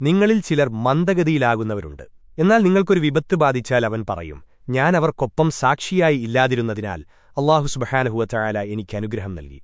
നിങ്ങളിൽ ചിലർ മന്ദഗതിയിലാകുന്നവരുണ്ട്. എന്നാൽ നിങ്ങൾക്കൊരു വിപത്ത് ബാധിച്ചാൽ അവൻ പറയും ഞാൻ അവർക്കൊപ്പം സാക്ഷിയായി ഇല്ലാതിരുന്നതിനാൽ അള്ളാഹു സുബഹാനഹുവ ചായാല എനിക്ക് അനുഗ്രഹം നൽകി.